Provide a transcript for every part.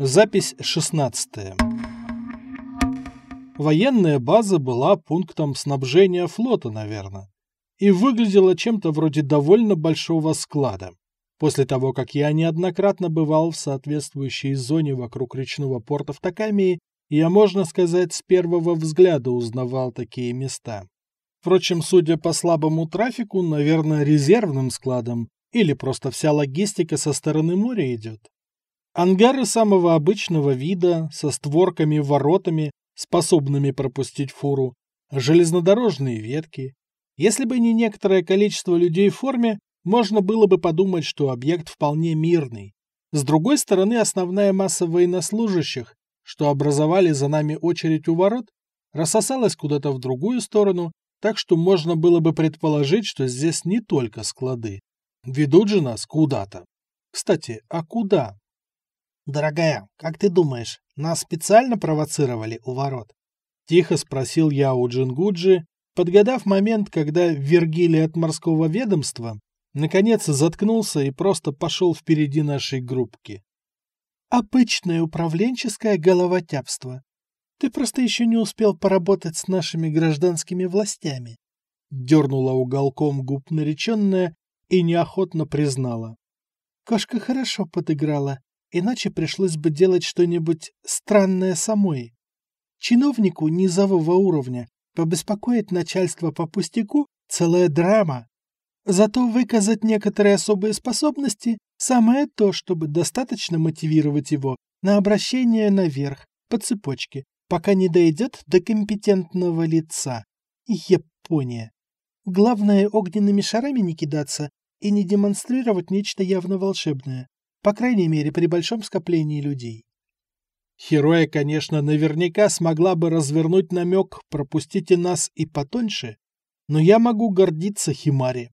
Запись 16. Военная база была пунктом снабжения флота, наверное, и выглядела чем-то вроде довольно большого склада. После того, как я неоднократно бывал в соответствующей зоне вокруг речного порта в Такамии, я, можно сказать, с первого взгляда узнавал такие места. Впрочем, судя по слабому трафику, наверное, резервным складом, или просто вся логистика со стороны моря идет. Ангары самого обычного вида, со створками-воротами, способными пропустить фуру, железнодорожные ветки. Если бы не некоторое количество людей в форме, можно было бы подумать, что объект вполне мирный. С другой стороны, основная масса военнослужащих, что образовали за нами очередь у ворот, рассосалась куда-то в другую сторону, так что можно было бы предположить, что здесь не только склады. Ведут же нас куда-то. Кстати, а куда? «Дорогая, как ты думаешь, нас специально провоцировали у ворот?» Тихо спросил я у Джингуджи, подгадав момент, когда Вергилий от морского ведомства наконец заткнулся и просто пошел впереди нашей группки. «Обычное управленческое головотяпство. Ты просто еще не успел поработать с нашими гражданскими властями», дернула уголком губ нареченная и неохотно признала. «Кошка хорошо подыграла, иначе пришлось бы делать что-нибудь странное самой. Чиновнику низового уровня побеспокоить начальство по пустяку – целая драма. Зато выказать некоторые особые способности – самое то, чтобы достаточно мотивировать его на обращение наверх, по цепочке, пока не дойдет до компетентного лица. Япония. Главное огненными шарами не кидаться и не демонстрировать нечто явно волшебное. По крайней мере, при большом скоплении людей. Хероя, конечно, наверняка смогла бы развернуть намек «пропустите нас и потоньше», но я могу гордиться Химари.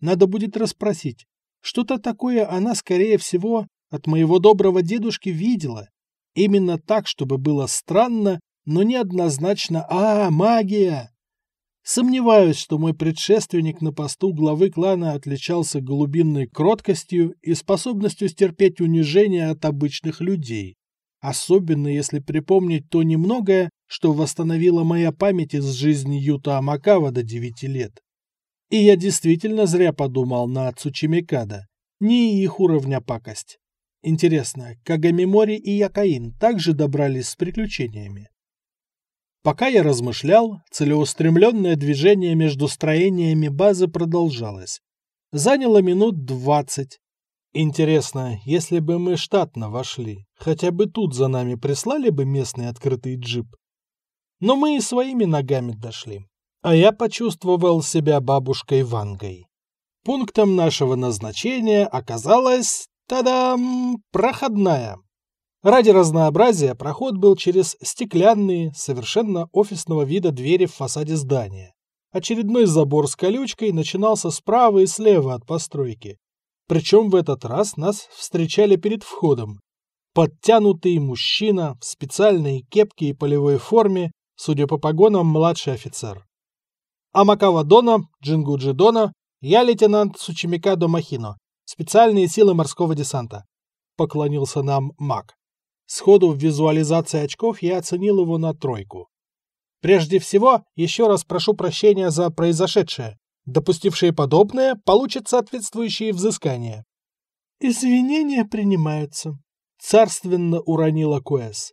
Надо будет расспросить. Что-то такое она, скорее всего, от моего доброго дедушки видела. Именно так, чтобы было странно, но неоднозначно «А, магия!». Сомневаюсь, что мой предшественник на посту главы клана отличался глубинной кроткостью и способностью стерпеть унижение от обычных людей. Особенно если припомнить то немногое, что восстановила моя память из жизни Юта Амакава до девяти лет. И я действительно зря подумал на Цучимикада. Не их уровня пакость. Интересно, Кагамимори и Якаин также добрались с приключениями? Пока я размышлял, целеустремленное движение между строениями базы продолжалось. Заняло минут двадцать. Интересно, если бы мы штатно вошли, хотя бы тут за нами прислали бы местный открытый джип? Но мы и своими ногами дошли. А я почувствовал себя бабушкой Вангой. Пунктом нашего назначения оказалась, тадам, проходная. Ради разнообразия проход был через стеклянные, совершенно офисного вида двери в фасаде здания. Очередной забор с колючкой начинался справа и слева от постройки. Причем в этот раз нас встречали перед входом. Подтянутый мужчина в специальной кепке и полевой форме, судя по погонам, младший офицер. Амакава-доно, Джингуджи-доно, я лейтенант Цучимикадо Махино, специальные силы морского десанта. Поклонился нам маг. Сходу в визуализации очков я оценил его на тройку. Прежде всего, еще раз прошу прощения за произошедшее. Допустившие подобное получат соответствующие взыскания. «Извинения принимаются», — царственно уронила Куэс.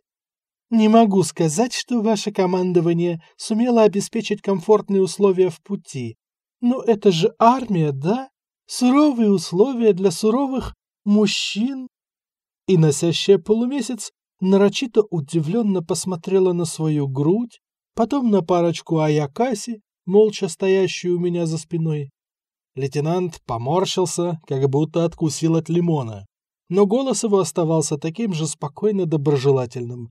«Не могу сказать, что ваше командование сумело обеспечить комфортные условия в пути. Но это же армия, да? Суровые условия для суровых мужчин и носящая полумесяц нарочито удивленно посмотрела на свою грудь, потом на парочку Аякаси, молча стоящую у меня за спиной. Лейтенант поморщился, как будто откусил от лимона, но голос его оставался таким же спокойно доброжелательным.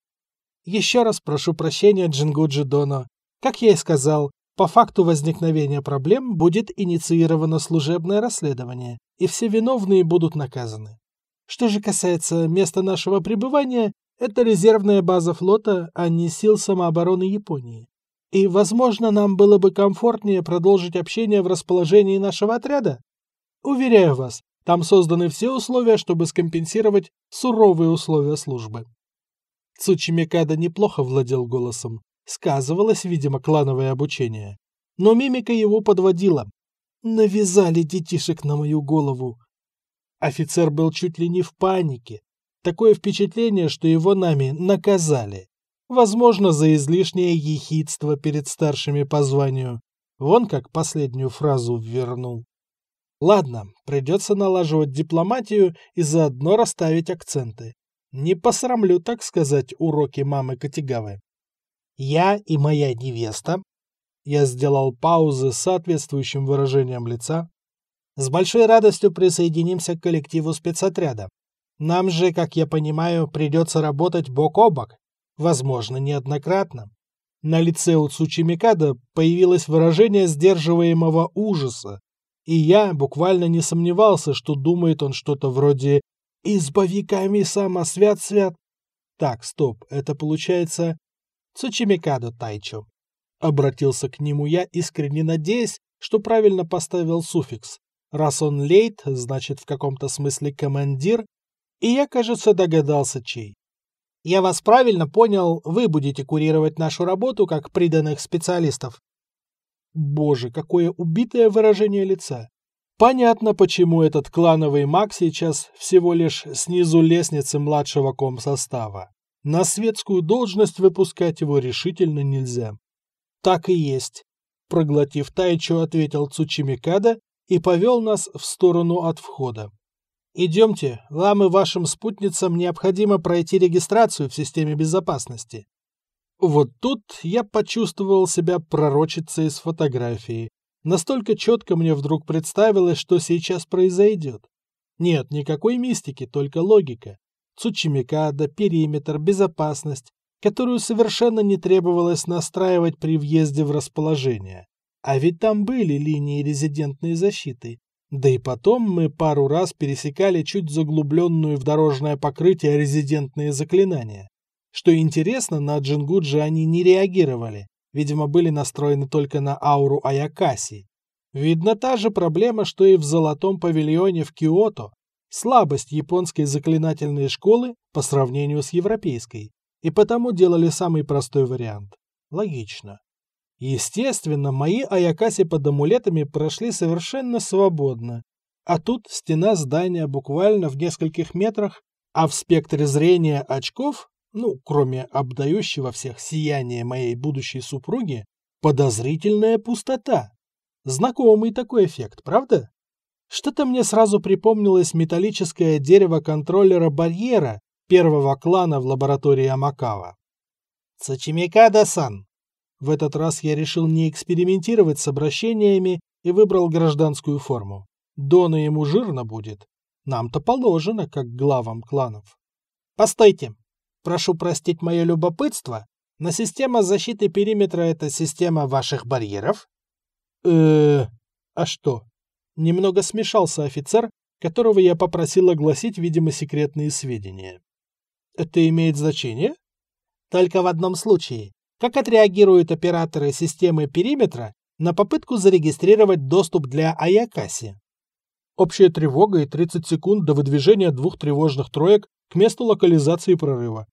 «Еще раз прошу прощения, Джингуджи-доно. Как я и сказал, по факту возникновения проблем будет инициировано служебное расследование, и все виновные будут наказаны. Что же касается места нашего пребывания, это резервная база флота, а не сил самообороны Японии. И, возможно, нам было бы комфортнее продолжить общение в расположении нашего отряда. Уверяю вас, Там созданы все условия, чтобы скомпенсировать суровые условия службы. Цучимикада неплохо владел голосом. Сказывалось, видимо, клановое обучение. Но мимика его подводила. Навязали детишек на мою голову. Офицер был чуть ли не в панике. Такое впечатление, что его нами наказали. Возможно, за излишнее ехидство перед старшими по званию. Вон как последнюю фразу ввернул. Ладно, придется налаживать дипломатию и заодно расставить акценты. Не посрамлю, так сказать, уроки мамы Катигавы. Я и моя невеста, я сделал паузы с соответствующим выражением лица, с большой радостью присоединимся к коллективу спецотряда. Нам же, как я понимаю, придется работать бок о бок, возможно, неоднократно. На лице у Цучимикада появилось выражение сдерживаемого ужаса, и я буквально не сомневался, что думает он что-то вроде «Избави Ками-сама, свят-свят». Так, стоп, это получается «Цучимикаду Тайчо». Обратился к нему я, искренне надеясь, что правильно поставил суффикс. Раз он лейт, значит в каком-то смысле командир, и я, кажется, догадался, чей. Я вас правильно понял, вы будете курировать нашу работу как приданных специалистов. Боже, какое убитое выражение лица. Понятно, почему этот клановый маг сейчас всего лишь снизу лестницы младшего комсостава. На светскую должность выпускать его решительно нельзя. Так и есть. Проглотив Тайчу, ответил Цучимикада и повел нас в сторону от входа. Идемте, вам и вашим спутницам необходимо пройти регистрацию в системе безопасности. Вот тут я почувствовал себя пророчицей из фотографии. Настолько четко мне вдруг представилось, что сейчас произойдет. Нет, никакой мистики, только логика. Цучимикадо, периметр, безопасность, которую совершенно не требовалось настраивать при въезде в расположение. А ведь там были линии резидентной защиты. Да и потом мы пару раз пересекали чуть заглубленную в дорожное покрытие резидентные заклинания. Что интересно, на Джингуджи они не реагировали, видимо, были настроены только на ауру Аякаси. Видно та же проблема, что и в Золотом павильоне в Киото. Слабость японской заклинательной школы по сравнению с европейской. И потому делали самый простой вариант. Логично. Естественно, мои Аякаси под амулетами прошли совершенно свободно. А тут стена здания буквально в нескольких метрах, а в спектре зрения очков, ну, кроме обдающего всех сияния моей будущей супруги, подозрительная пустота. Знакомый такой эффект, правда? Что-то мне сразу припомнилось металлическое дерево контроллера барьера первого клана в лаборатории Амакава. «Сачимикада-сан, в этот раз я решил не экспериментировать с обращениями и выбрал гражданскую форму. Дона ему жирно будет. Нам-то положено, как главам кланов. Постойте. Прошу простить мое любопытство, но система защиты периметра — это система ваших барьеров? э а что? Немного смешался офицер, которого я попросил огласить, видимо, секретные сведения. Это имеет значение? Только в одном случае. Как отреагируют операторы системы периметра на попытку зарегистрировать доступ для Аякаси? Общая тревога и 30 секунд до выдвижения двух тревожных троек к месту локализации прорыва.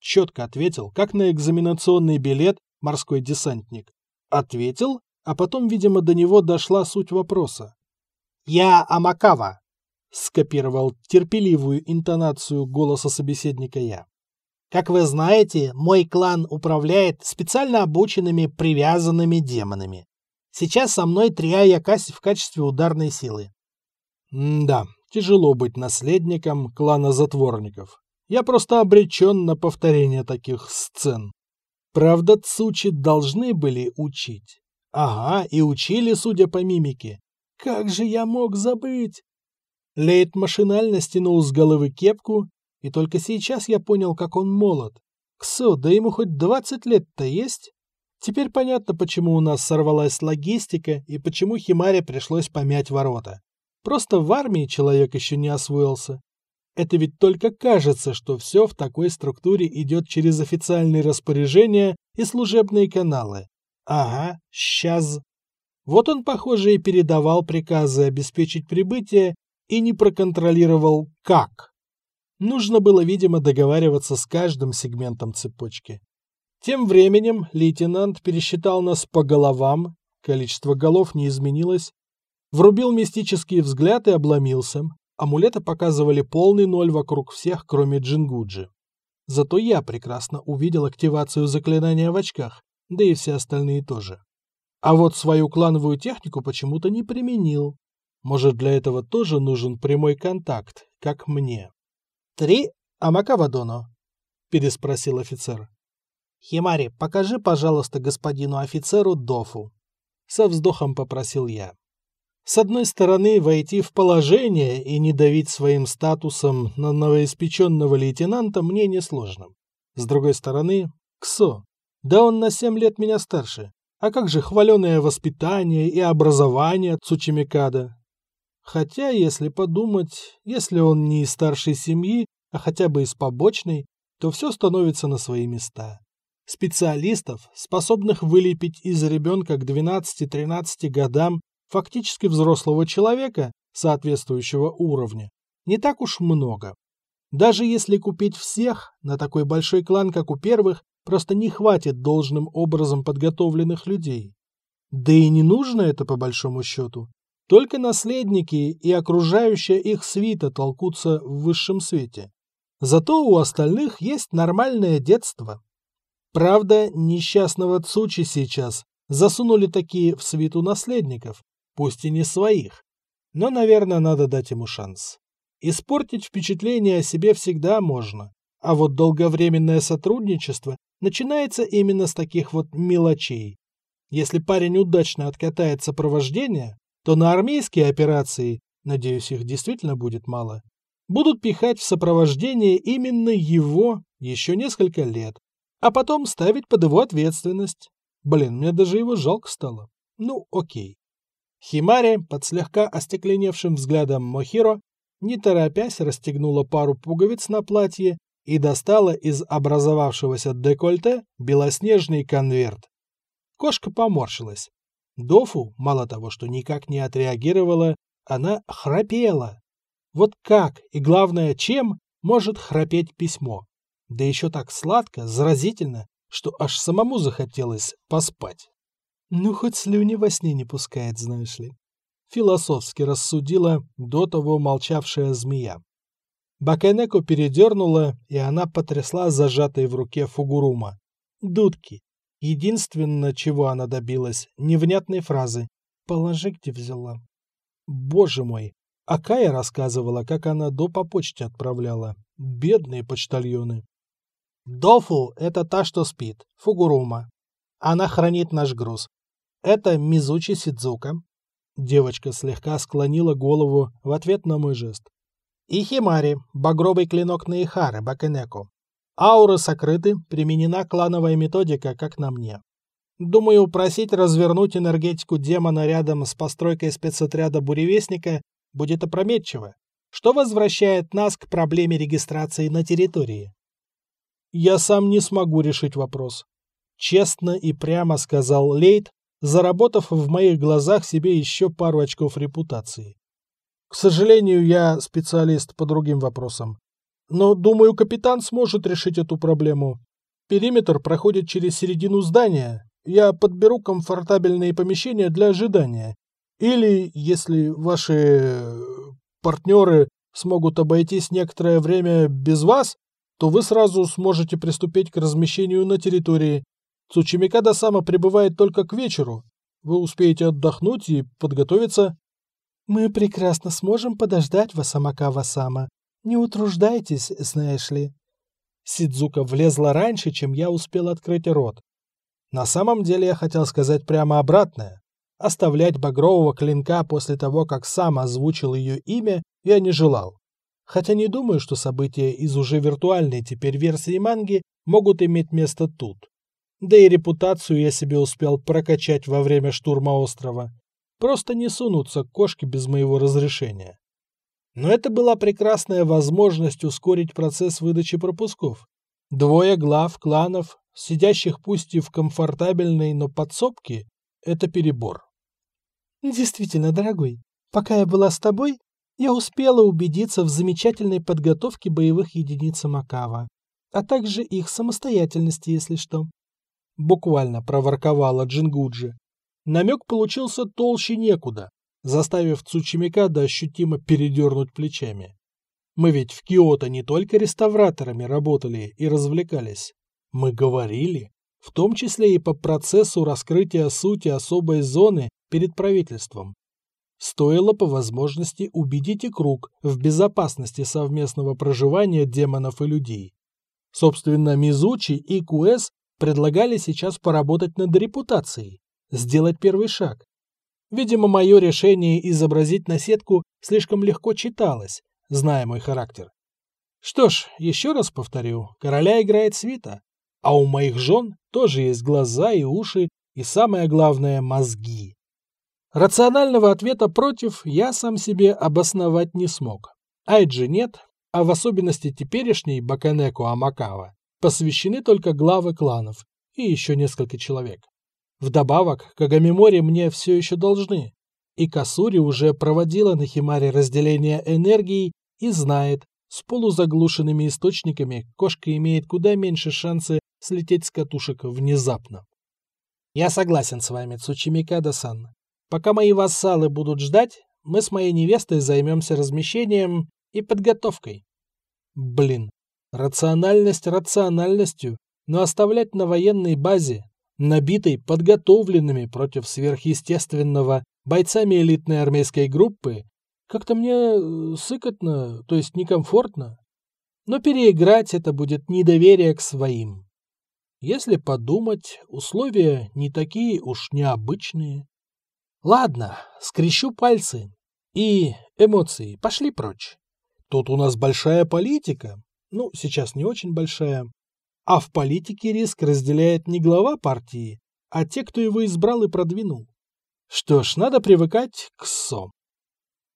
Четко ответил, как на экзаменационный билет морской десантник. Ответил, а потом, видимо, до него дошла суть вопроса. «Я Амакава», — скопировал терпеливую интонацию голоса собеседника я. Как вы знаете, мой клан управляет специально обученными привязанными демонами. Сейчас со мной три Аякаси в качестве ударной силы. М да, тяжело быть наследником клана затворников. Я просто обречен на повторение таких сцен. Правда, Цучи должны были учить. Ага, и учили, судя по мимике. Как же я мог забыть? Лейт машинально стянул с головы кепку и только сейчас я понял, как он молод. Ксо, да ему хоть двадцать лет-то есть? Теперь понятно, почему у нас сорвалась логистика и почему Химаре пришлось помять ворота. Просто в армии человек еще не освоился. Это ведь только кажется, что все в такой структуре идет через официальные распоряжения и служебные каналы. Ага, сейчас. Вот он, похоже, и передавал приказы обеспечить прибытие и не проконтролировал как. Нужно было, видимо, договариваться с каждым сегментом цепочки. Тем временем лейтенант пересчитал нас по головам, количество голов не изменилось, врубил мистический взгляд и обломился. Амулеты показывали полный ноль вокруг всех, кроме Джингуджи. Зато я прекрасно увидел активацию заклинания в очках, да и все остальные тоже. А вот свою клановую технику почему-то не применил. Может, для этого тоже нужен прямой контакт, как мне. «Три, Амакава-доно?» – переспросил офицер. «Химари, покажи, пожалуйста, господину офицеру Дофу», — со вздохом попросил я. С одной стороны, войти в положение и не давить своим статусом на новоиспеченного лейтенанта мне несложно. С другой стороны, Ксо. Да он на семь лет меня старше. А как же хваленое воспитание и образование Цучимикада? Хотя, если подумать, если он не из старшей семьи, а хотя бы из побочной, то все становится на свои места. Специалистов, способных вылепить из ребенка к 12-13 годам фактически взрослого человека соответствующего уровня, не так уж много. Даже если купить всех, на такой большой клан, как у первых, просто не хватит должным образом подготовленных людей. Да и не нужно это по большому счету. Только наследники и окружающая их свита толкутся в высшем свете. Зато у остальных есть нормальное детство. Правда, несчастного Цучи сейчас засунули такие в свиту наследников, пусть и не своих. Но, наверное, надо дать ему шанс. Испортить впечатление о себе всегда можно, а вот долговременное сотрудничество начинается именно с таких вот мелочей. Если парень удачно откатает сопровождение, то на армейские операции, надеюсь, их действительно будет мало, будут пихать в сопровождение именно его еще несколько лет, а потом ставить под его ответственность. Блин, мне даже его жалко стало. Ну, окей. Химари, под слегка остекленевшим взглядом Мохиро, не торопясь расстегнула пару пуговиц на платье и достала из образовавшегося декольте белоснежный конверт. Кошка поморщилась. Дофу, мало того, что никак не отреагировала, она храпела. Вот как и, главное, чем может храпеть письмо? Да еще так сладко, заразительно, что аж самому захотелось поспать. Ну, хоть слюни во сне не пускает, знаешь ли. Философски рассудила до того молчавшая змея. Баканеку передернула, и она потрясла зажатой в руке фугурума. Дудки. Единственное, чего она добилась, невнятной фразы. «Положи, где взяла». Боже мой, а Кая рассказывала, как она до по почте отправляла. Бедные почтальоны. Дофу – это та, что спит, Фугурума. Она хранит наш груз. Это Мизучи Сидзука. Девочка слегка склонила голову в ответ на мой жест. И Химари, багровый клинок Наихары, Бакенеку. Ауры сокрыты, применена клановая методика, как на мне. Думаю, просить развернуть энергетику демона рядом с постройкой спецотряда Буревестника будет опрометчиво, что возвращает нас к проблеме регистрации на территории я сам не смогу решить вопрос. Честно и прямо сказал Лейт, заработав в моих глазах себе еще пару очков репутации. К сожалению, я специалист по другим вопросам. Но, думаю, капитан сможет решить эту проблему. Периметр проходит через середину здания. Я подберу комфортабельные помещения для ожидания. Или, если ваши партнеры смогут обойтись некоторое время без вас, то вы сразу сможете приступить к размещению на территории. Цучимикада сама прибывает только к вечеру. Вы успеете отдохнуть и подготовиться. Мы прекрасно сможем подождать вас, Амакава-сама. Не утруждайтесь, знаешь ли. Сидзука влезла раньше, чем я успел открыть рот. На самом деле я хотел сказать прямо обратное. Оставлять багрового клинка после того, как сам озвучил ее имя, я не желал хотя не думаю, что события из уже виртуальной теперь версии манги могут иметь место тут. Да и репутацию я себе успел прокачать во время штурма острова. Просто не сунутся кошки без моего разрешения. Но это была прекрасная возможность ускорить процесс выдачи пропусков. Двое глав кланов, сидящих пусть и в комфортабельной, но подсобке, это перебор. Действительно, дорогой, пока я была с тобой, Я успела убедиться в замечательной подготовке боевых единиц Амакава, а также их самостоятельности, если что. Буквально проворковала Джингуджи. Намек получился толще некуда, заставив Цучимикада ощутимо передернуть плечами. Мы ведь в Киото не только реставраторами работали и развлекались. Мы говорили, в том числе и по процессу раскрытия сути особой зоны перед правительством. Стоило по возможности убедить и круг в безопасности совместного проживания демонов и людей. Собственно, Мизучи и Куэс предлагали сейчас поработать над репутацией, сделать первый шаг. Видимо, мое решение изобразить наседку слишком легко читалось, зная мой характер. Что ж, еще раз повторю, короля играет свита, а у моих жен тоже есть глаза и уши, и самое главное – мозги. Рационального ответа против я сам себе обосновать не смог. Айджи нет, а в особенности теперешней Баканеку Амакава посвящены только главы кланов и еще несколько человек. Вдобавок, Кагамимори мне все еще должны, и Касури уже проводила на Химаре разделение энергии и знает, с полузаглушенными источниками кошка имеет куда меньше шансы слететь с катушек внезапно. Я согласен с вами, Цучимикада-сан. Пока мои вассалы будут ждать, мы с моей невестой займемся размещением и подготовкой. Блин, рациональность рациональностью, но оставлять на военной базе, набитой подготовленными против сверхъестественного бойцами элитной армейской группы, как-то мне э, сыкотно, то есть некомфортно. Но переиграть это будет недоверие к своим. Если подумать, условия не такие уж необычные. Ладно, скрещу пальцы. И эмоции пошли прочь. Тут у нас большая политика. Ну, сейчас не очень большая. А в политике риск разделяет не глава партии, а те, кто его избрал и продвинул. Что ж, надо привыкать к СО.